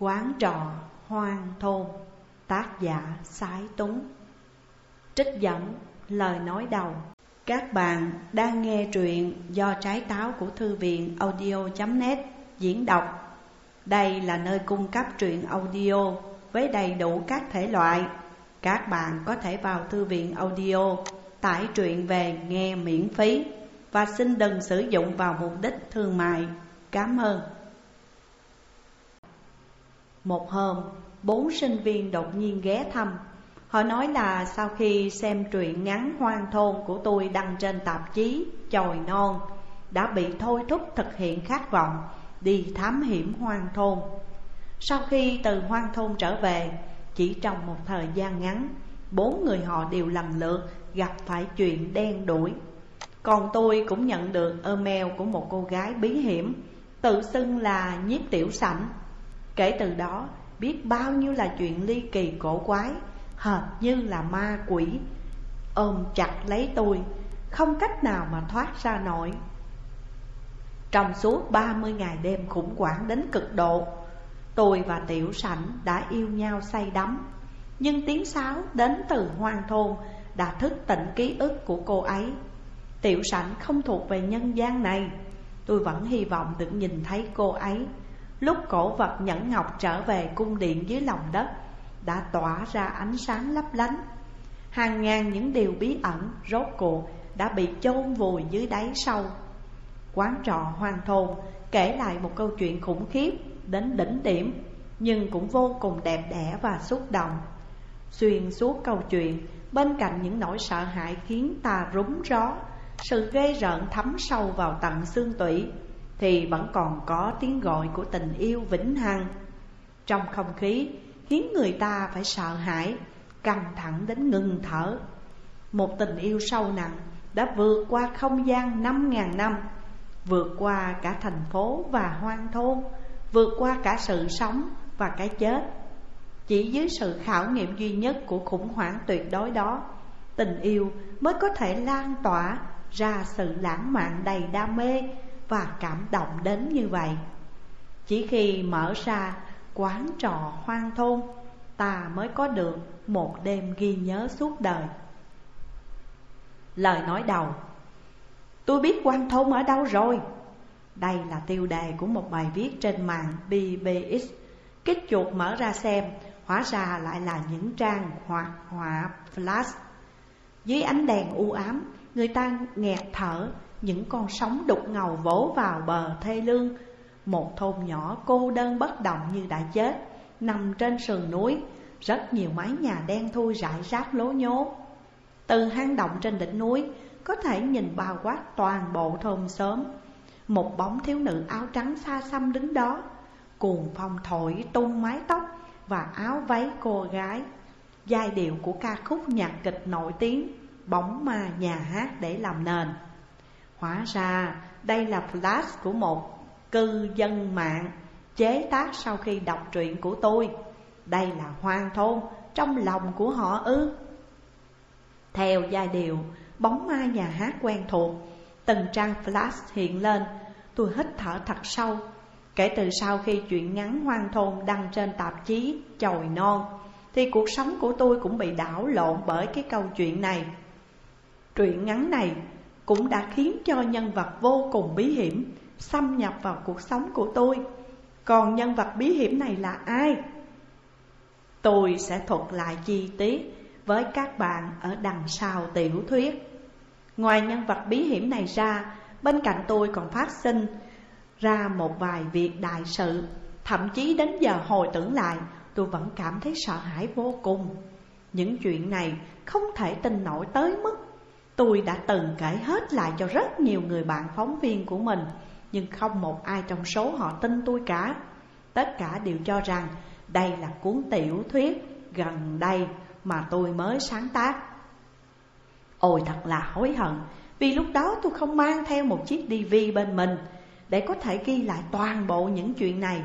Quán trò hoang thôn, Tác giả Sái Túng. Trích dẫn lời nói đầu. Các bạn đang nghe truyện do trái táo của thư viện audio.net diễn đọc. Đây là nơi cung cấp truyện audio với đầy đủ các thể loại. Các bạn có thể vào thư viện audio tải truyện về nghe miễn phí Và xin đừng sử dụng vào mục đích thương mại. Cảm ơn một hôm, bốn sinh viên đột nhiên ghé thăm. Họ nói là sau khi xem truyện ngắn hoang thôn của tôi đăng trên tạp chí Chồi Non Đã bị thôi thúc thực hiện khát vọng đi thám hiểm hoang thôn. Sau khi từ hoang thôn trở về, chỉ trong một thời gian ngắn Bốn người họ đều lần lượt gặp phải chuyện đen đuổi. Còn tôi cũng nhận được email của một cô gái bí hiểm Tự xưng là nhiếp tiểu sảnh. Kể từ đó, biết bao nhiêu là chuyện ly kỳ cổ quái, Hệt như là ma quỷ. Ôm chặt lấy tôi, Không cách nào mà thoát ra nổi. Trong suốt 30 ngày đêm khủng hoảng đến cực độ, Tôi và Tiểu Sảnh đã yêu nhau say đắm. Nhưng tiếng sáo đến từ hoang thôn Đã thức tỉnh ký ức của cô ấy. Tiểu Sảnh không thuộc về nhân gian này. Tôi vẫn hy vọng được nhìn thấy cô ấy. Lúc cổ vật nhẫn ngọc trở về cung điện dưới lòng đất, Đã tỏa ra ánh sáng lấp lánh. Hàng ngàn những điều bí ẩn, rốt cuộc đã bị chôn vùi dưới đáy sâu. Quán trọ hoang thôn kể lại một câu chuyện khủng khiếp đến đỉnh điểm, Nhưng cũng vô cùng đẹp đẽ và xúc động. Xuyên suốt câu chuyện, Bên cạnh những nỗi sợ hãi khiến ta rúng ró, Sự ghê rợn thấm sâu vào tận xương tủy thì vẫn còn có tiếng gọi của tình yêu vĩnh hằng. Trong không khí khiến người ta phải sợ hãi, căng thẳng đến ngừng thở. Một tình yêu sâu nặng đã vượt qua không gian năm ngàn năm Vượt qua cả thành phố và hoang thôn Vượt qua cả sự sống và cái chết. Chỉ dưới sự khảo nghiệm duy nhất của khủng hoảng tuyệt đối đó Tình yêu mới có thể lan tỏa ra sự lãng mạn đầy đam mê và cảm động đến như vậy. Chỉ khi mở ra quán trọ hoang thôn, Ta mới có được một đêm ghi nhớ suốt đời. Lời nói đầu, Tôi biết quan thôn ở đâu rồi? Đây là tiêu đề của một bài viết trên mạng BBX Kích chuột mở ra xem, Hóa ra lại là những trang hoạt họa flash. Dưới ánh đèn u ám, Người ta nghẹt thở những con sóng đục ngầu vỗ vào bờ thê lương. Một thôn nhỏ cô đơn bất động như đã chết, Nằm trên sườn núi. Rất nhiều mái nhà đen thui rải rác lố nhố. Từ hang động trên đỉnh núi, Có thể nhìn bao quát toàn bộ thôn xóm. Một bóng thiếu nữ áo trắng xa xăm đứng đó, Cuồng phong thổi tung mái tóc Và áo váy cô gái. Giai điệu của ca khúc nhạc kịch nổi tiếng, Bóng ma nhà hát để làm nền. Hóa ra đây là flash của một cư dân mạng chế tác sau khi đọc truyện của tôi. Đây là hoang thôn trong lòng của họ ư? Theo giai điệu, bóng ma nhà hát quen thuộc, Từng trang flash hiện lên, Tôi hít thở thật sâu. Kể từ sau khi chuyện ngắn hoang thôn đăng trên tạp chí Chồi Non, Thì cuộc sống của tôi cũng bị đảo lộn bởi cái câu chuyện này. Truyện ngắn này cũng đã khiến cho nhân vật vô cùng bí hiểm xâm nhập vào cuộc sống của tôi. Còn nhân vật bí hiểm này là ai? Tôi sẽ thuật lại chi tiết với các bạn ở đằng sau tiểu thuyết. Ngoài nhân vật bí hiểm này ra, bên cạnh tôi còn phát sinh ra một vài việc đại sự. Thậm chí đến giờ hồi tưởng lại, tôi vẫn cảm thấy sợ hãi vô cùng. Những chuyện này không thể tin nổi tới mức Tôi đã từng kể hết lại cho rất nhiều người bạn phóng viên của mình, Nhưng không một ai trong số họ tin tôi cả. Tất cả đều cho rằng đây là cuốn tiểu thuyết gần đây mà tôi mới sáng tác. Ôi, thật là hối hận, Vì lúc đó tôi không mang theo một chiếc DV bên mình Để có thể ghi lại toàn bộ những chuyện này.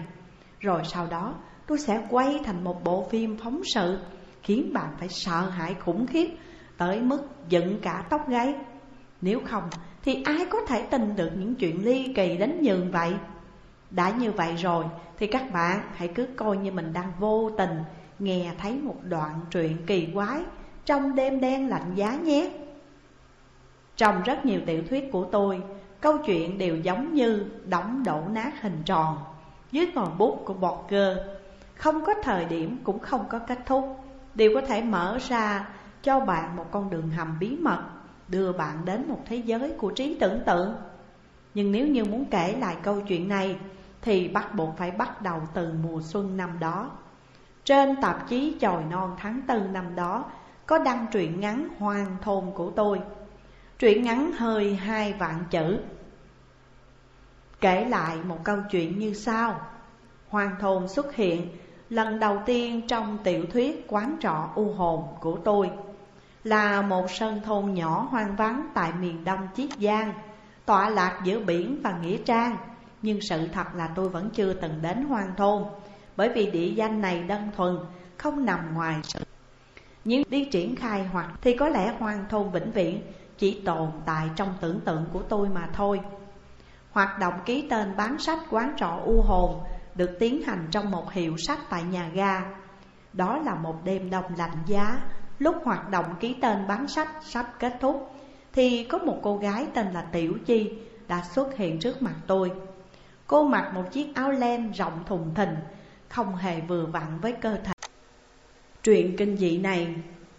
Rồi sau đó, tôi sẽ quay thành một bộ phim phóng sự, Khiến bạn phải sợ hãi khủng khiếp Tới mức dựng cả tóc gáy. Nếu không thì ai có thể tin được những chuyện ly kỳ đến nhường vậy? Đã như vậy rồi thì các bạn hãy cứ coi như mình đang vô tình nghe thấy một đoạn truyện kỳ quái trong đêm đen lạnh giá nhé. Trong rất nhiều tiểu thuyết của tôi, câu chuyện đều giống như đóng đổ nát hình tròn dưới ngòi bút của bọt gơ, không có thời điểm cũng không có kết thúc, đều có thể mở ra cho bạn một con đường hầm bí mật, đưa bạn đến một thế giới của trí tưởng tượng. Nhưng nếu như muốn kể lại câu chuyện này thì bắt buộc phải bắt đầu từ mùa xuân năm đó. Trên tạp chí Chồi Non tháng tư năm đó có đăng truyện ngắn Hoàng Thôn của tôi. Truyện ngắn hơi hai vạn chữ. Kể lại một câu chuyện như sau. Hoàng Thôn xuất hiện lần đầu tiên trong tiểu thuyết quán trọ u hồn của tôi là một sân thôn nhỏ hoang vắng tại miền đông Chiết Giang, tọa lạc giữa biển và nghĩa trang. Nhưng sự thật là tôi vẫn chưa từng đến hoang thôn, bởi vì địa danh này đơn thuần, không nằm ngoài sự. Nhưng đi triển khai hoặc thì có lẽ hoang thôn vĩnh viễn chỉ tồn tại trong tưởng tượng của tôi mà thôi. Hoạt động ký tên bán sách quán trọ u hồn được tiến hành trong một hiệu sách tại nhà ga. Đó là một đêm đông lạnh giá, lúc hoạt động ký tên bán sách sắp kết thúc, thì có một cô gái tên là Tiểu Chi đã xuất hiện trước mặt tôi. Cô mặc một chiếc áo len rộng thùng thình, không hề vừa vặn với cơ thể. Truyện kinh dị này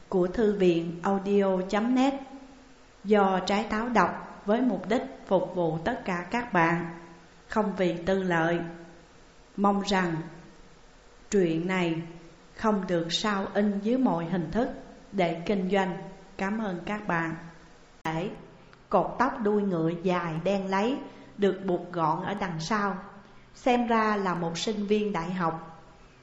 của thư viện audio.net do trái táo đọc với mục đích phục vụ tất cả các bạn, không vì tư lợi. Mong rằng truyện này không được sao in dưới mọi hình thức để kinh doanh. Cảm ơn các bạn. Để cột tóc đuôi ngựa dài đen lấy được buộc gọn ở đằng sau. Xem ra là một sinh viên đại học.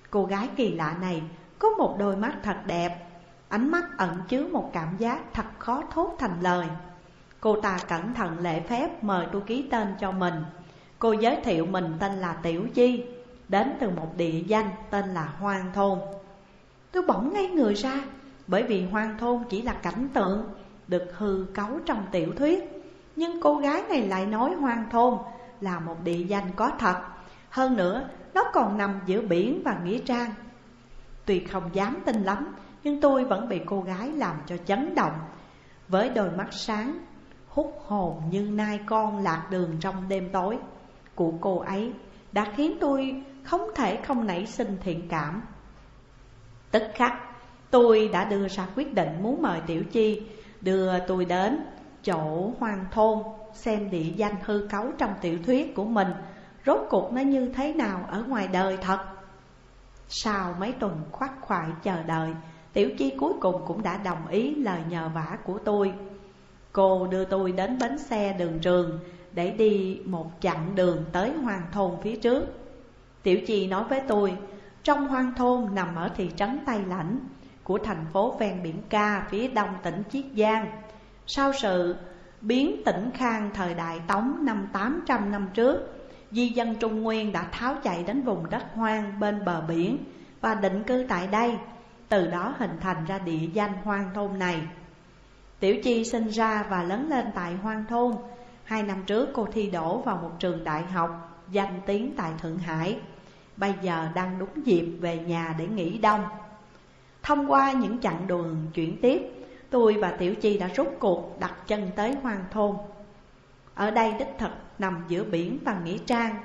Cô gái kỳ lạ này có một đôi mắt thật đẹp, ánh mắt ẩn chứa một cảm giác thật khó thốt thành lời. Cô ta cẩn thận lễ phép mời tôi ký tên cho mình. Cô giới thiệu mình tên là Tiểu Chi đến từ một địa danh tên là Hoang Thôn. Tôi bỗng ngay người ra bởi vì Hoang Thôn chỉ là cảnh tượng được hư cấu trong tiểu thuyết. Nhưng cô gái này lại nói Hoang Thôn là một địa danh có thật. Hơn nữa, nó còn nằm giữa biển và nghĩa trang. Tuy không dám tin lắm, nhưng tôi vẫn bị cô gái làm cho chấn động. Với đôi mắt sáng, hút hồn như nai con lạc đường trong đêm tối của cô ấy đã khiến tôi không thể không nảy sinh thiện cảm. Tức khắc, tôi đã đưa ra quyết định muốn mời Tiểu Chi đưa tôi đến chỗ hoang thôn xem địa danh hư cấu trong tiểu thuyết của mình rốt cuộc nó như thế nào ở ngoài đời thật. Sau mấy tuần khoát khoải chờ đợi, Tiểu Chi cuối cùng cũng đã đồng ý lời nhờ vả của tôi. Cô đưa tôi đến bến xe đường trường để đi một chặng đường tới hoang thôn phía trước. Tiểu Chi nói với tôi, trong hoang thôn nằm ở thị trấn Tây Lãnh của thành phố ven biển Ca phía đông tỉnh Chiết Giang. Sau sự biến tỉnh Khang thời đại Tống năm 800 năm trước, di dân Trung Nguyên đã tháo chạy đến vùng đất hoang bên bờ biển và định cư tại đây, từ đó hình thành ra địa danh hoang thôn này. Tiểu Chi sinh ra và lớn lên tại hoang thôn. Hai năm trước cô thi đỗ vào một trường đại học danh tiếng tại Thượng Hải. Bây giờ đang đúng dịp về nhà để nghỉ đông. Thông qua những chặng đường chuyển tiếp, tôi và Tiểu Chi đã rút cuộc đặt chân tới hoang thôn. Ở đây đích thực nằm giữa biển và nghĩa trang,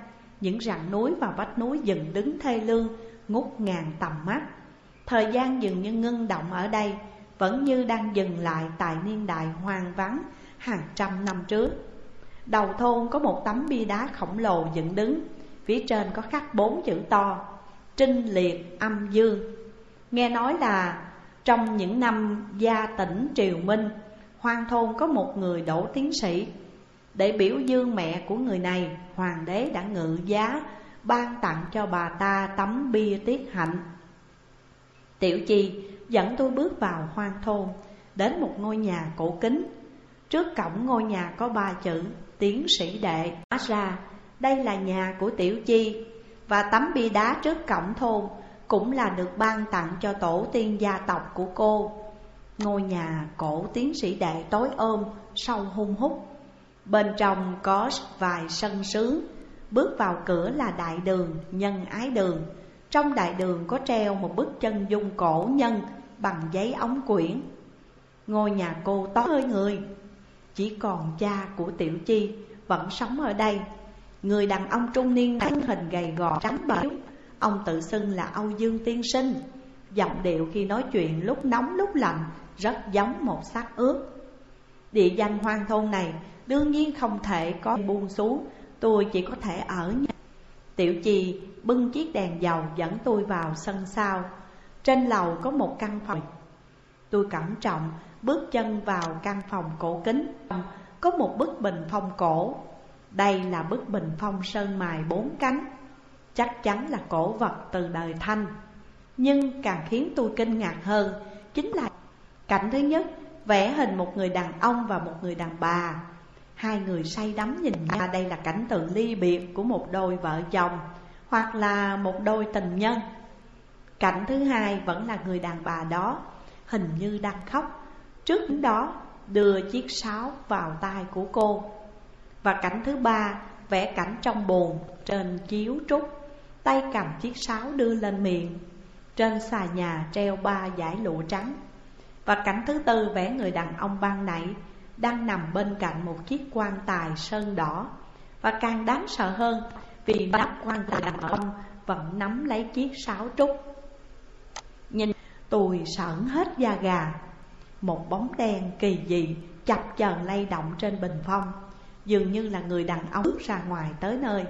những rặng núi và vách núi dừng đứng thê lương, ngút ngàn tầm mắt. Thời gian dường như ngưng động ở đây, vẫn như đang dừng lại tại niên đại hoang vắng hàng trăm năm trước. Đầu thôn có một tấm bia đá khổng lồ dựng đứng, phía trên có khắc bốn chữ to, Trinh Liệt Âm Dương. Nghe nói là trong những năm gia tỉnh Triều Minh, hoang thôn có một người đổ tiến sĩ. Để biểu dương mẹ của người này, hoàng đế đã ngự giá ban tặng cho bà ta tấm bia tiết hạnh. Tiểu Chi dẫn tôi bước vào hoang thôn, đến một ngôi nhà cổ kính. Trước cổng ngôi nhà có ba chữ tiến sĩ đệ. Hóa ra đây là nhà của Tiểu Chi và tấm bia đá trước cổng thôn cũng là được ban tặng cho tổ tiên gia tộc của cô. Ngôi nhà cổ tiến sĩ đệ tối ôm, sâu hung hút. Bên trong có vài sân sướng, Bước vào cửa là đại đường, nhân ái đường. Trong đại đường có treo một bức chân dung cổ nhân bằng giấy ống quyển. Ngôi nhà cô to hơi người. Chỉ còn cha của Tiểu Chi vẫn sống ở đây. Người đàn ông trung niên thân hình gầy gò trắng bệch. Ông tự xưng là Âu Dương Tiên Sinh. Giọng điệu khi nói chuyện lúc nóng, lúc lạnh, Rất giống một xác ướp. Địa danh hoang thôn này đương nhiên không thể có buông xuống. Tôi chỉ có thể ở nhà. Tiểu Chi bưng chiếc đèn dầu dẫn tôi vào sân sau. Trên lầu có một căn phòng. Tôi cẩn trọng bước chân vào căn phòng cổ kính. Có một bức bình phong cổ. Đây là bức bình phong sơn mài bốn cánh. Chắc chắn là cổ vật từ đời Thanh. Nhưng càng khiến tôi kinh ngạc hơn Chính là cảnh thứ nhất, Vẽ hình một người đàn ông và một người đàn bà. Hai người say đắm nhìn nhau. Đây là cảnh tượng ly biệt của một đôi vợ chồng Hoặc là một đôi tình nhân. Cảnh thứ hai vẫn là người đàn bà đó, Hình như đang khóc. Trước đó, đưa chiếc sáo vào tay của cô. Và cảnh thứ ba, vẽ cảnh trong buồn trên chiếu trúc. Tay cầm chiếc sáo đưa lên miệng. Trên xà nhà treo ba dải lụa trắng. Và cảnh thứ tư vẽ người đàn ông ban nãy Đang nằm bên cạnh một chiếc quan tài sơn đỏ. Và càng đáng sợ hơn, Vì nắp quan tài đàn ông vẫn nắm lấy chiếc sáo trúc. Nhìn tôi sởn hết da gà. Một bóng đen kỳ dị chập chờn lay động trên bình phong. Dường như là người đàn ông bước ra ngoài tới nơi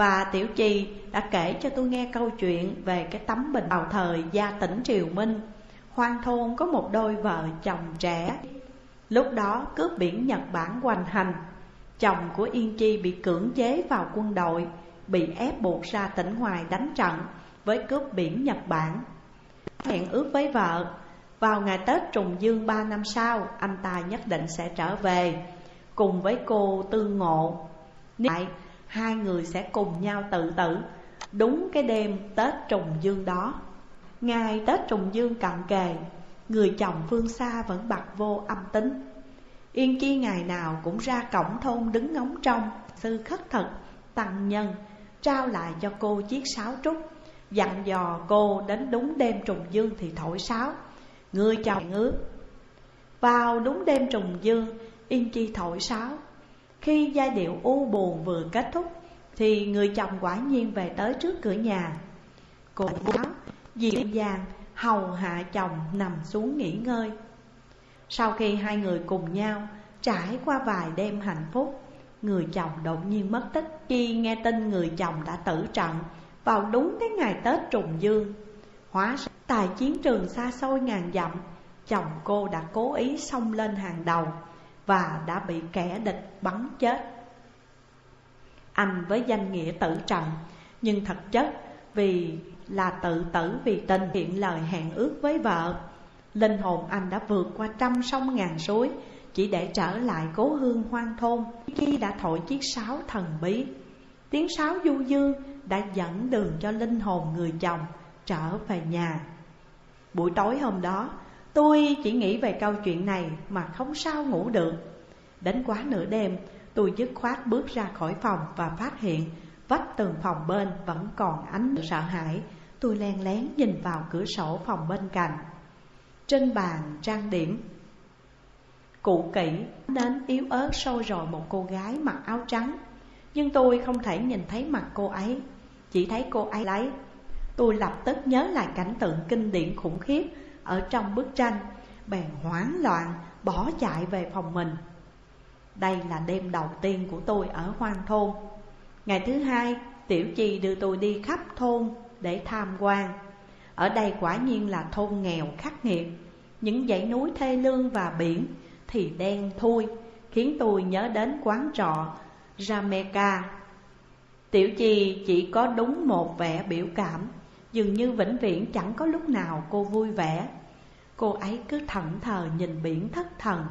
và Tiểu trì đã kể cho tôi nghe câu chuyện về cái tấm bình vào thời gia tỉnh Triều Minh. Hoang thôn có một đôi vợ chồng trẻ. Lúc đó cướp biển Nhật Bản hoành hành. Chồng của Yên Chi bị cưỡng chế vào quân đội, Bị ép buộc ra tỉnh ngoài đánh trận với cướp biển Nhật Bản. Hẹn ước với vợ. Vào ngày Tết trùng dương ba năm sau, Anh ta nhất định sẽ trở về Cùng với cô Tương Ngộ. Lại Hai người sẽ cùng nhau tự tử. Đúng cái đêm Tết trùng dương đó Ngày Tết trùng dương cận kề Người chồng phương xa vẫn bặt vô âm tính. Yên Chi ngày nào cũng ra cổng thôn đứng ngóng trông Sư khất thực, tăng nhân Trao lại cho cô chiếc sáo trúc Dặn dò cô đến đúng đêm trùng dương thì thổi sáo. Người chồng ngứa Vào đúng đêm trùng dương Yên Chi thổi sáo khi giai điệu u buồn vừa kết thúc Thì người chồng quả nhiên về tới trước cửa nhà. Cô giáo dịu dàng hầu hạ chồng nằm xuống nghỉ ngơi. Sau khi hai người cùng nhau trải qua vài đêm hạnh phúc Người chồng đột nhiên mất tích. Khi nghe tin người chồng đã tử trận Vào đúng cái ngày Tết trùng dương Hóa tại chiến trường xa xôi ngàn dặm Chồng cô đã cố ý xông lên hàng đầu và đã bị kẻ địch bắn chết. Anh với danh nghĩa tự trọng, nhưng thật chất vì là tự tử vì tình hiện lời hẹn ước với vợ. Linh hồn anh đã vượt qua trăm sông ngàn suối chỉ để trở lại cố hương hoang thôn khi đã thổi chiếc sáo thần bí. Tiếng sáo du dương đã dẫn đường cho linh hồn người chồng trở về nhà. Buổi tối hôm đó, Tôi chỉ nghĩ về câu chuyện này mà không sao ngủ được. Đến quá nửa đêm, tôi dứt khoát bước ra khỏi phòng và phát hiện Vách tường phòng bên vẫn còn ánh sợ hãi. Tôi len lén nhìn vào cửa sổ phòng bên cạnh. Trên bàn trang điểm Cụ kỹ đến yếu ớt sôi rồi một cô gái mặc áo trắng. Nhưng tôi không thể nhìn thấy mặt cô ấy, Chỉ thấy cô ấy lấy. Tôi lập tức nhớ lại cảnh tượng kinh điển khủng khiếp ở trong bức tranh, Bèn hoảng loạn bỏ chạy về phòng mình. Đây là đêm đầu tiên của tôi ở hoang thôn. Ngày thứ hai, Tiểu Chi đưa tôi đi khắp thôn để tham quan. Ở đây quả nhiên là thôn nghèo khắc nghiệt. Những dãy núi thê lương và biển thì đen thui, Khiến tôi nhớ đến quán trọ Jamaica. Tiểu Chi chỉ có đúng một vẻ biểu cảm. Dường như vĩnh viễn chẳng có lúc nào cô vui vẻ. Cô ấy cứ thẫn thờ nhìn biển thất thần.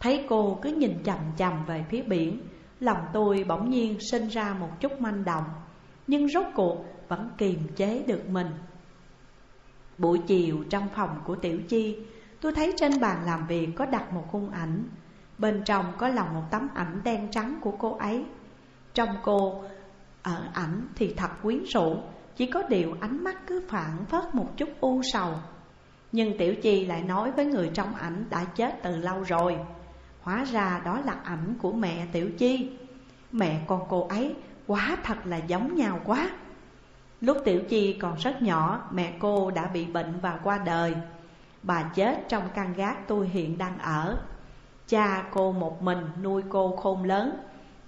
Thấy cô cứ nhìn chầm chầm về phía biển, Lòng tôi bỗng nhiên sinh ra một chút manh động, Nhưng rốt cuộc vẫn kiềm chế được mình. Buổi chiều trong phòng của Tiểu Chi, Tôi thấy trên bàn làm việc có đặt một khung ảnh. Bên trong có lòng một tấm ảnh đen trắng của cô ấy. Trong cô, ở ảnh thì thật quyến rũ chỉ có điều ánh mắt cứ phản phất một chút u sầu. Nhưng Tiểu Chi lại nói với người trong ảnh đã chết từ lâu rồi. Hóa ra đó là ảnh của mẹ Tiểu Chi. Mẹ con cô ấy quá thật là giống nhau quá. Lúc Tiểu Chi còn rất nhỏ, Mẹ cô đã bị bệnh và qua đời. Bà chết trong căn gác tôi hiện đang ở. Cha cô một mình nuôi cô khôn lớn.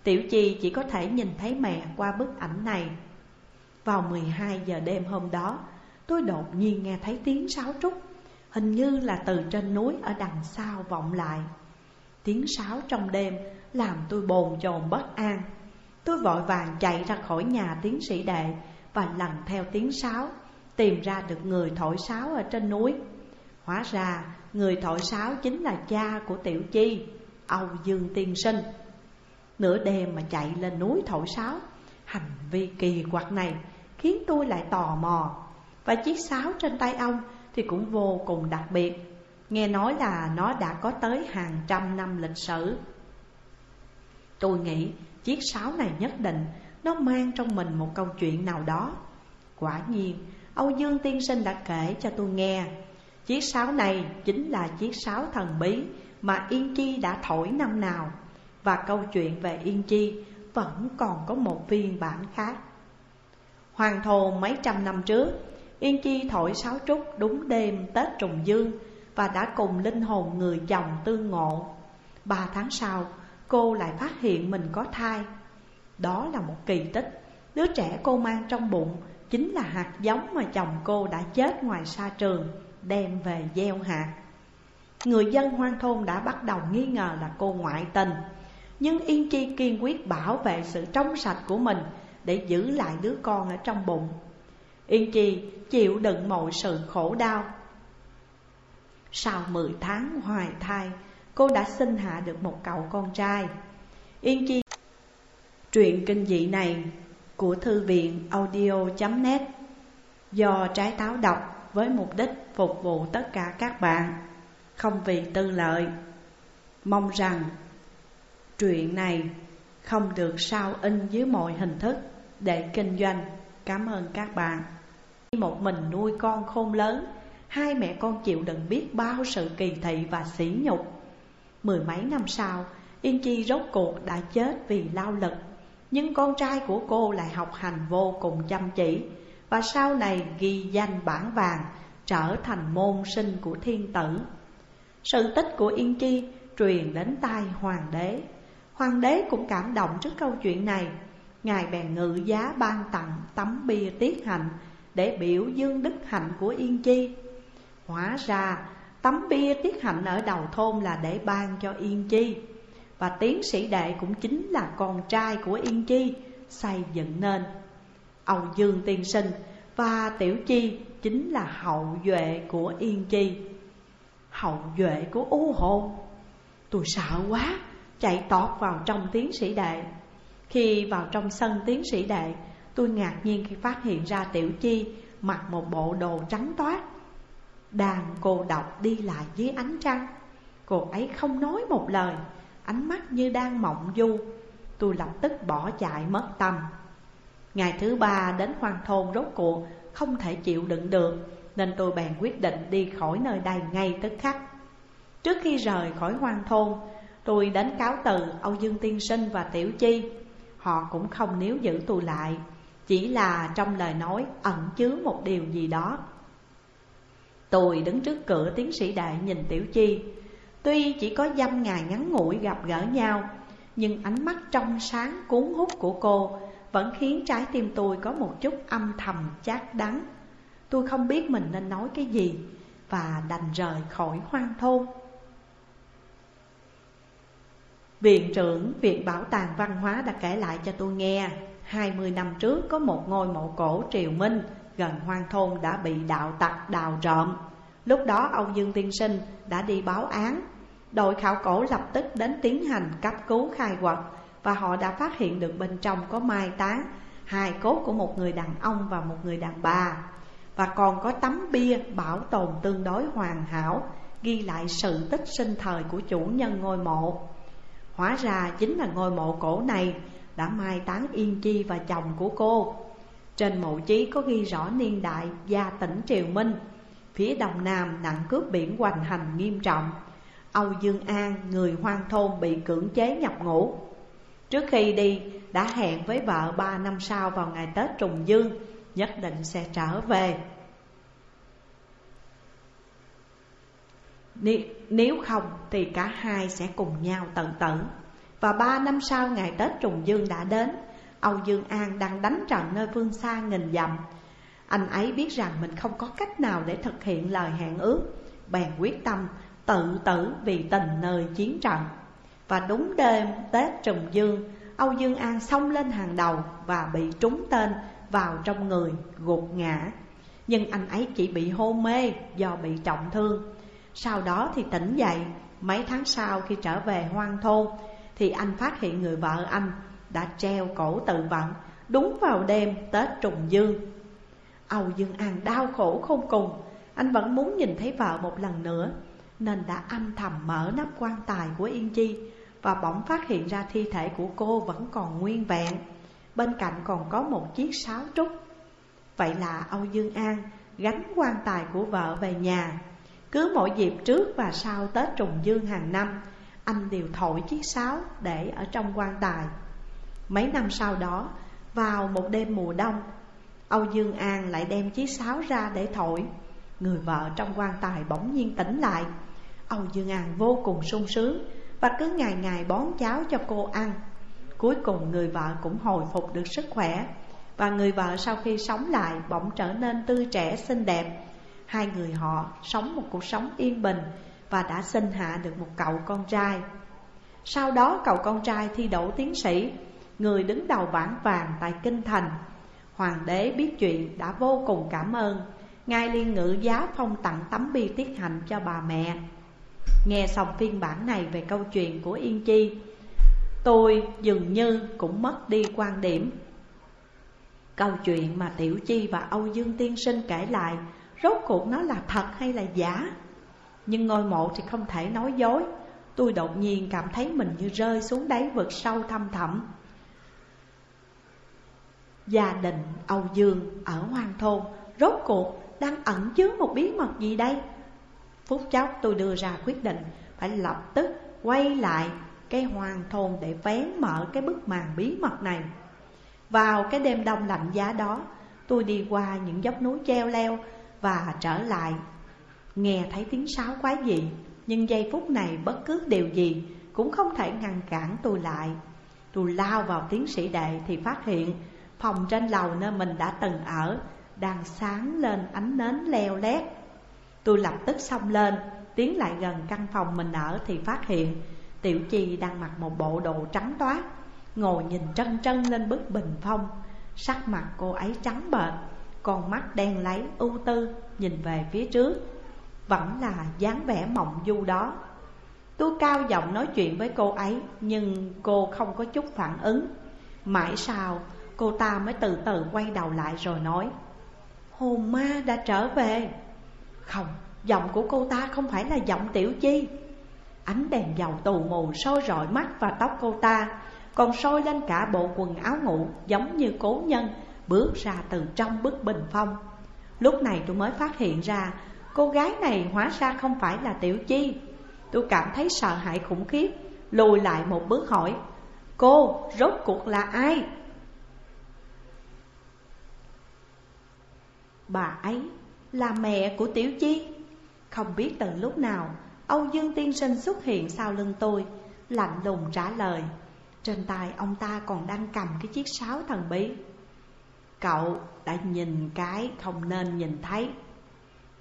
Tiểu Chi chỉ có thể nhìn thấy mẹ qua bức ảnh này. Vào 12 giờ đêm hôm đó, Tôi đột nhiên nghe thấy tiếng sáo trúc, Hình như là từ trên núi ở đằng sau vọng lại. Tiếng sáo trong đêm làm tôi bồn chồn bất an. Tôi vội vàng chạy ra khỏi nhà tiến sĩ đệ Và lần theo tiếng sáo, Tìm ra được người thổi sáo ở trên núi. Hóa ra, người thổi sáo chính là cha của Tiểu Chi, Âu Dương Tiên Sinh. Nửa đêm mà chạy lên núi thổi sáo, Hành vi kỳ quặc này khiến tôi lại tò mò. Và chiếc sáo trên tay ông thì cũng vô cùng đặc biệt. Nghe nói là nó đã có tới hàng trăm năm lịch sử. Tôi nghĩ chiếc sáo này nhất định Nó mang trong mình một câu chuyện nào đó. Quả nhiên, Âu Dương Tiên Sinh đã kể cho tôi nghe. Chiếc sáo này chính là chiếc sáo thần bí Mà Yên Chi đã thổi năm nào. Và câu chuyện về Yên Chi vẫn còn có một phiên bản khác. Hoàng thôn mấy trăm năm trước, Yên Chi thổi sáo trúc đúng đêm Tết Trùng Dương Và đã cùng linh hồn người chồng tương ngộ. Ba tháng sau, cô lại phát hiện mình có thai. Đó là một kỳ tích, Đứa trẻ cô mang trong bụng Chính là hạt giống mà chồng cô đã chết ngoài xa trường, Đem về gieo hạt. Người dân hoang thôn đã bắt đầu nghi ngờ là cô ngoại tình, Nhưng Yên Chi kiên quyết bảo vệ sự trong sạch của mình để giữ lại đứa con ở trong bụng. Yên Chi chịu đựng mọi sự khổ đau. Sau 10 tháng hoài thai, Cô đã sinh hạ được một cậu con trai. Yên Chi Truyện kinh dị này của thư viện audio.net Do trái táo đọc với mục đích phục vụ tất cả các bạn. Không vì tư lợi, Mong rằng truyện này không được sao in dưới mọi hình thức để kinh doanh. Cảm ơn các bạn. Một mình nuôi con khôn lớn, Hai mẹ con chịu đựng biết bao sự kỳ thị và sỉ nhục. Mười mấy năm sau, Yên Chi rốt cuộc đã chết vì lao lực. Nhưng con trai của cô lại học hành vô cùng chăm chỉ Và sau này ghi danh bản vàng, Trở thành môn sinh của thiên tử. Sự tích của Yên Chi truyền đến tai hoàng đế. Hoàng đế cũng cảm động trước câu chuyện này. Ngài bèn ngự giá ban tặng tấm bia tiết hạnh Để biểu dương đức hạnh của Yên Chi. Hóa ra, Tấm bia tiết hạnh ở đầu thôn là để ban cho Yên Chi. Và tiến sĩ đệ cũng chính là con trai của Yên Chi, xây dựng nên. Âu Dương Tiên Sinh và Tiểu Chi chính là hậu duệ của Yên Chi. Hậu duệ của U hồn. Tôi sợ quá, Chạy tọt vào trong tiến sĩ đệ. Khi vào trong sân tiến sĩ đệ, Tôi ngạc nhiên khi phát hiện ra Tiểu Chi Mặc một bộ đồ trắng toát. Đàn cô độc đi lại dưới ánh trăng. Cô ấy không nói một lời, Ánh mắt như đang mộng du. Tôi lập tức bỏ chạy mất tâm. Ngày thứ ba đến hoang thôn rốt cuộc Không thể chịu đựng được, Nên tôi bèn quyết định đi khỏi nơi đây ngay tức khắc. Trước khi rời khỏi hoang thôn, Tôi đến cáo từ Âu Dương Tiên Sinh và Tiểu Chi. Họ cũng không níu giữ tôi lại, Chỉ là trong lời nói ẩn chứa một điều gì đó. Tôi đứng trước cửa tiến sĩ đại nhìn Tiểu Chi. Tuy chỉ có dăm ngày ngắn ngủi gặp gỡ nhau, Nhưng ánh mắt trong sáng cuốn hút của cô Vẫn khiến trái tim tôi có một chút âm thầm chát đắng. Tôi không biết mình nên nói cái gì Và đành rời khỏi hoang thôn. Viện trưởng Viện Bảo tàng Văn hóa đã kể lại cho tôi nghe. 20 năm trước, có một ngôi mộ cổ triều minh gần hoang thôn đã bị đạo tặc đào trộm. Lúc đó, ông Dương Tiên Sinh đã đi báo án. Đội khảo cổ lập tức đến tiến hành cấp cứu khai quật Và họ đã phát hiện được bên trong có mai táng Hài cốt của một người đàn ông và một người đàn bà. Và còn có tấm bia bảo tồn tương đối hoàn hảo, Ghi lại sự tích sinh thời của chủ nhân ngôi mộ. Hóa ra chính là ngôi mộ cổ này đã mai táng Yên Chi và chồng của cô. Trên mộ chí có ghi rõ niên đại gia tỉnh Triều Minh. Phía đông nam nặng cướp biển hoành hành nghiêm trọng. Âu Dương An, người hoang thôn bị cưỡng chế nhập ngũ. Trước khi đi đã hẹn với vợ ba năm sau vào ngày Tết Trùng Dương Nhất định sẽ trở về. Nếu không thì cả hai sẽ cùng nhau tận tử Và ba năm sau ngày Tết Trùng Dương đã đến, Âu Dương An đang đánh trận nơi phương xa nghìn dặm. Anh ấy biết rằng mình không có cách nào để thực hiện lời hẹn ước, Bèn quyết tâm tự tử vì tình nơi chiến trận. Và đúng đêm Tết Trùng Dương, Âu Dương An xông lên hàng đầu và bị trúng tên vào trong người gục ngã. Nhưng anh ấy chỉ bị hôn mê do bị trọng thương. Sau đó thì tỉnh dậy. Mấy tháng sau khi trở về hoang thôn, Thì anh phát hiện người vợ anh đã treo cổ tự vận, Đúng vào đêm Tết trùng dương. Âu Dương An đau khổ không cùng. Anh vẫn muốn nhìn thấy vợ một lần nữa, Nên đã âm thầm mở nắp quan tài của Yên Chi Và bỗng phát hiện ra thi thể của cô vẫn còn nguyên vẹn. Bên cạnh còn có một chiếc sáo trúc. Vậy là Âu Dương An gánh quan tài của vợ về nhà. Cứ mỗi dịp trước và sau Tết trùng dương hàng năm Anh đều thổi chiếc sáo để ở trong quan tài. Mấy năm sau đó, vào một đêm mùa đông Âu Dương An lại đem chiếc sáo ra để thổi. Người vợ trong quan tài bỗng nhiên tỉnh lại. Âu Dương An vô cùng sung sướng Và cứ ngày ngày bón cháo cho cô ăn. Cuối cùng người vợ cũng hồi phục được sức khỏe Và người vợ sau khi sống lại bỗng trở nên tươi trẻ xinh đẹp. Hai người họ sống một cuộc sống yên bình Và đã sinh hạ được một cậu con trai. Sau đó cậu con trai thi đậu tiến sĩ, Người đứng đầu bản vàng tại Kinh Thành. Hoàng đế biết chuyện đã vô cùng cảm ơn, Ngài liên ngự giá phong tặng tấm bi tiết hạnh cho bà mẹ. Nghe xong phiên bản này về câu chuyện của Yên Chi, Tôi dường như cũng mất đi quan điểm. Câu chuyện mà Tiểu Chi và Âu Dương Tiên Sinh kể lại Rốt cuộc nó là thật hay là giả? Nhưng ngôi mộ thì không thể nói dối. Tôi đột nhiên cảm thấy mình như rơi xuống đáy vực sâu thăm thẳm. Gia đình Âu Dương ở hoang thôn Rốt cuộc đang ẩn chứa một bí mật gì đây? Phút chốc tôi đưa ra quyết định Phải lập tức quay lại cái hoang thôn để vén mở cái bức màn bí mật này. Vào cái đêm đông lạnh giá đó, Tôi đi qua những dốc núi treo leo và trở lại. Nghe thấy tiếng sáo quái dị Nhưng giây phút này bất cứ điều gì cũng không thể ngăn cản tôi lại. Tôi lao vào tiến sĩ đệ thì phát hiện Phòng trên lầu nơi mình đã từng ở Đang sáng lên ánh nến leo lét. Tôi lập tức xông lên, Tiến lại gần căn phòng mình ở thì phát hiện Tiểu Chi đang mặc một bộ đồ trắng toát, Ngồi nhìn trân trân lên bức bình phong. Sắc mặt cô ấy trắng bệch con mắt đen lấy ưu tư Nhìn về phía trước. Vẫn là dáng vẻ mộng du đó. Tôi cao giọng nói chuyện với cô ấy Nhưng cô không có chút phản ứng. Mãi sau cô ta mới từ từ quay đầu lại rồi nói Hồn ma đã trở về. Không, giọng của cô ta không phải là giọng tiểu chi. Ánh đèn dầu tù mù soi rọi mắt và tóc cô ta Còn soi lên cả bộ quần áo ngủ giống như cố nhân Bước ra từ trong bức bình phong. Lúc này tôi mới phát hiện ra, Cô gái này hóa ra không phải là Tiểu Chi. Tôi cảm thấy sợ hãi khủng khiếp, Lùi lại một bước hỏi, Cô, rốt cuộc là ai? Bà ấy là mẹ của Tiểu Chi. Không biết từ lúc nào, Âu Dương Tiên Sinh xuất hiện sau lưng tôi, Lạnh lùng trả lời, Trên tay ông ta còn đang cầm cái chiếc sáo thần bí. Cậu đã nhìn cái không nên nhìn thấy.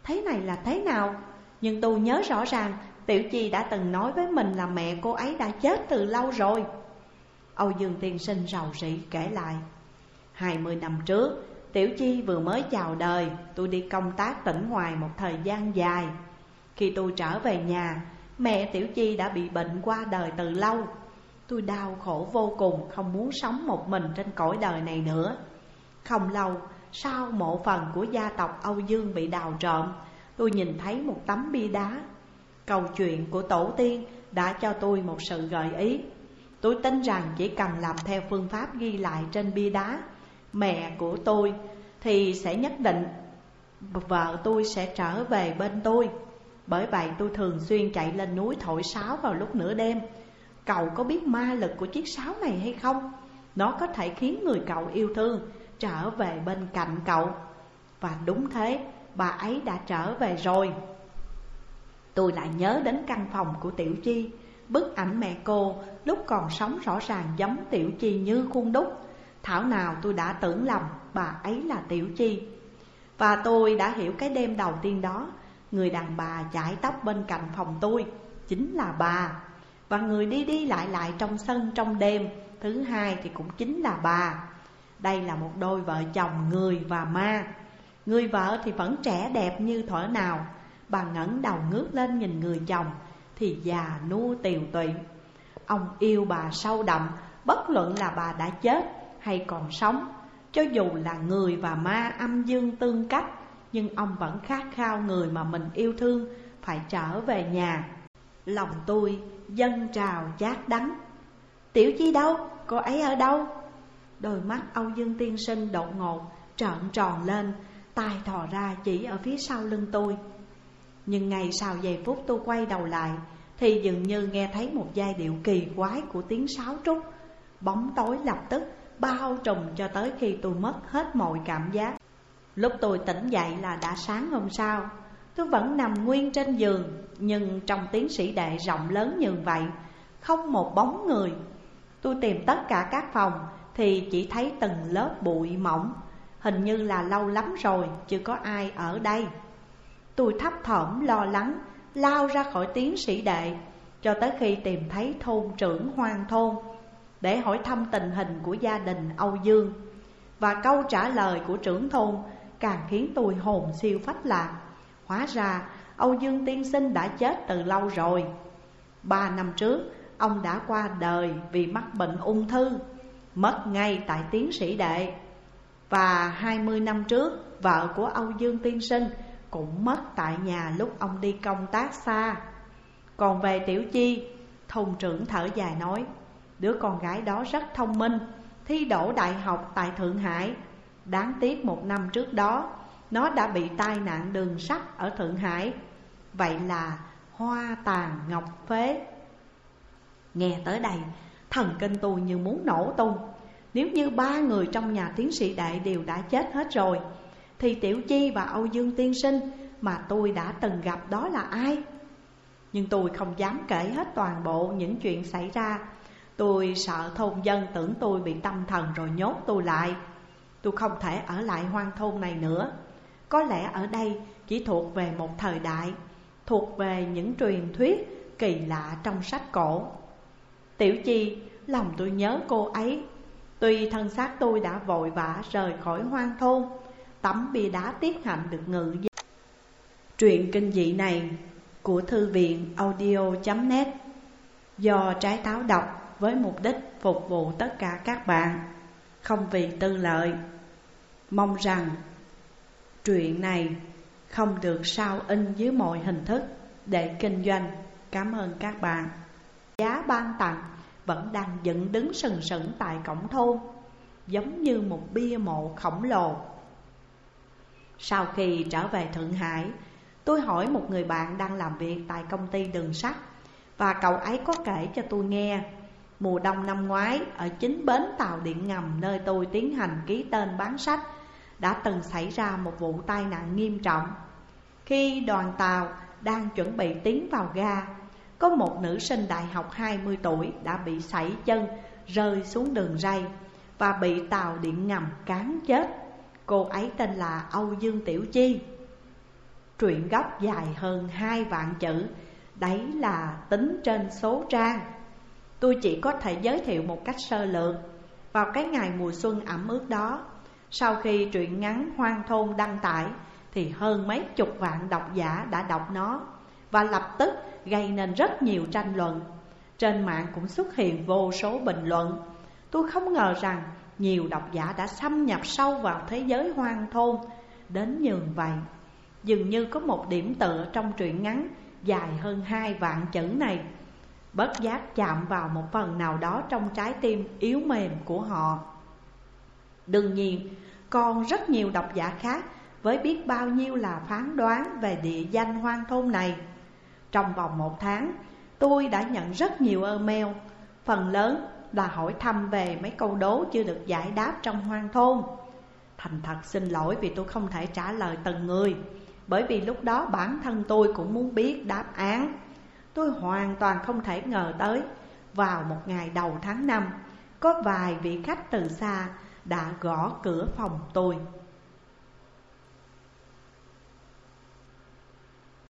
Thế này là thế nào? Nhưng tôi nhớ rõ ràng, Tiểu Chi đã từng nói với mình là mẹ cô ấy đã chết từ lâu rồi. Âu Dương Tiên Sinh rầu rĩ kể lại. Hai mươi năm trước, Tiểu Chi vừa mới chào đời, Tôi đi công tác tỉnh ngoài một thời gian dài. Khi tôi trở về nhà, Mẹ Tiểu Chi đã bị bệnh qua đời từ lâu. Tôi đau khổ vô cùng, Không muốn sống một mình trên cõi đời này nữa. Không lâu Sau mộ phần của gia tộc Âu Dương bị đào trộm, Tôi nhìn thấy một tấm bia đá. Câu chuyện của tổ tiên đã cho tôi một sự gợi ý. Tôi tin rằng chỉ cần làm theo phương pháp ghi lại trên bia đá, Mẹ của tôi thì sẽ nhất định vợ tôi sẽ trở về bên tôi. Bởi vậy tôi thường xuyên chạy lên núi thổi sáo vào lúc nửa đêm. Cậu có biết ma lực của chiếc sáo này hay không? Nó có thể khiến người cậu yêu thương trở về bên cạnh cậu. Và đúng thế, bà ấy đã trở về rồi. Tôi lại nhớ đến căn phòng của Tiểu Chi. Bức ảnh mẹ cô lúc còn sống rõ ràng giống Tiểu Chi như khuôn đúc. Thảo nào tôi đã tưởng lầm bà ấy là Tiểu Chi. Và tôi đã hiểu cái đêm đầu tiên đó Người đàn bà chải tóc bên cạnh phòng tôi Chính là bà. Và người đi đi lại lại trong sân trong đêm Thứ hai thì cũng chính là bà. Đây là một đôi vợ chồng người và ma. Người vợ thì vẫn trẻ đẹp như thuở nào. Bà ngẩng đầu ngước lên nhìn người chồng, Thì già nua tiều tụy. Ông yêu bà sâu đậm, Bất luận là bà đã chết hay còn sống. Cho dù là người và ma âm dương tương cách, Nhưng ông vẫn khát khao người mà mình yêu thương Phải trở về nhà. Lòng tôi dâng trào chát đắng. Tiểu Chi đâu? Cô ấy ở đâu? Đôi mắt Âu Dương Tiên Sinh đột ngột, trợn tròn lên tay thò ra chỉ ở phía sau lưng tôi. Nhưng ngày sau giây phút tôi quay đầu lại, Thì dường như nghe thấy một giai điệu kỳ quái của tiếng sáo trúc. Bóng tối lập tức bao trùm cho tới khi tôi mất hết mọi cảm giác. Lúc tôi tỉnh dậy là đã sáng hôm sau. Tôi vẫn nằm nguyên trên giường, Nhưng trong tiếng sĩ đệ rộng lớn như vậy, Không một bóng người. Tôi tìm tất cả các phòng thì chỉ thấy từng lớp bụi mỏng. Hình như là lâu lắm rồi, Chưa có ai ở đây. Tôi thấp thỏm lo lắng, Lao ra khỏi tiến sĩ đệ, Cho tới khi tìm thấy thôn trưởng hoang thôn, Để hỏi thăm tình hình của gia đình Âu Dương. Và câu trả lời của trưởng thôn Càng khiến tôi hồn siêu phách lạc. Hóa ra, Âu Dương tiên sinh đã chết từ lâu rồi. Ba năm trước, Ông đã qua đời vì mắc bệnh ung thư. Mất ngay tại tiến sĩ đệ. Và hai mươi năm trước Vợ của Âu Dương Tiên Sinh Cũng mất tại nhà lúc ông đi công tác xa. Còn về Tiểu Chi Thùng trưởng thở dài nói Đứa con gái đó rất thông minh Thi đỗ đại học tại Thượng Hải. Đáng tiếc một năm trước đó Nó đã bị tai nạn đường sắt ở Thượng Hải. Vậy là hoa tàn ngọc phế. Nghe tới đây, thần kinh tôi như muốn nổ tung. Nếu như ba người trong nhà tiến sĩ đại đều đã chết hết rồi, Thì Tiểu Chi và Âu Dương Tiên Sinh mà tôi đã từng gặp đó là ai? Nhưng tôi không dám kể hết toàn bộ những chuyện xảy ra. Tôi sợ thôn dân tưởng tôi bị tâm thần rồi nhốt tôi lại. Tôi không thể ở lại hoang thôn này nữa. Có lẽ ở đây chỉ thuộc về một thời đại, Thuộc về những truyền thuyết kỳ lạ trong sách cổ. Tiểu Chi, lòng tôi nhớ cô ấy. Tuy thân xác tôi đã vội vã rời khỏi hoang thôn Tấm bia đá tiết hạnh được ngự Truyện kinh dị này của thư viện audio.net Do trái táo đọc với mục đích phục vụ tất cả các bạn. Không vì tư lợi Mong rằng truyện này không được sao in dưới mọi hình thức để kinh doanh. Cảm ơn các bạn. Giá ban tặng vẫn đang dựng đứng sừng sững tại cổng thôn, Giống như một bia mộ khổng lồ. Sau khi trở về Thượng Hải, Tôi hỏi một người bạn đang làm việc tại công ty đường sắt, Và cậu ấy có kể cho tôi nghe, Mùa đông năm ngoái, ở chính bến tàu điện ngầm nơi tôi tiến hành ký tên bán sách, Đã từng xảy ra một vụ tai nạn nghiêm trọng. Khi đoàn tàu đang chuẩn bị tiến vào ga có một nữ sinh đại học 20 tuổi đã bị sảy chân, rơi xuống đường ray Và bị tàu điện ngầm cán chết. Cô ấy tên là Âu Dương Tiểu Chi. Truyện gốc dài hơn hai vạn chữ, Đấy là tính trên số trang. Tôi chỉ có thể giới thiệu một cách sơ lược. Vào cái ngày mùa xuân ẩm ướt đó, Sau khi truyện ngắn hoang thôn đăng tải, Thì hơn mấy chục vạn độc giả đã đọc nó. Và lập tức gây nên rất nhiều tranh luận. Trên mạng cũng xuất hiện vô số bình luận. Tôi không ngờ rằng nhiều độc giả đã xâm nhập sâu vào thế giới hoang thôn. Đến nhường vậy, Dường như có một điểm tựa trong truyện ngắn dài hơn hai vạn chữ này. Bất giác chạm vào một phần nào đó trong trái tim yếu mềm của họ. Đương nhiên, còn rất nhiều độc giả khác Với biết bao nhiêu là phán đoán về địa danh hoang thôn này. Trong vòng một tháng. Tôi đã nhận rất nhiều email. Phần lớn là hỏi thăm về mấy câu đố chưa được giải đáp trong hoang thôn. Thành thật xin lỗi vì tôi không thể trả lời từng người, Bởi vì lúc đó bản thân tôi cũng muốn biết đáp án. Tôi hoàn toàn không thể ngờ tới, Vào một ngày đầu tháng 5 Có vài vị khách từ xa đã gõ cửa phòng tôi.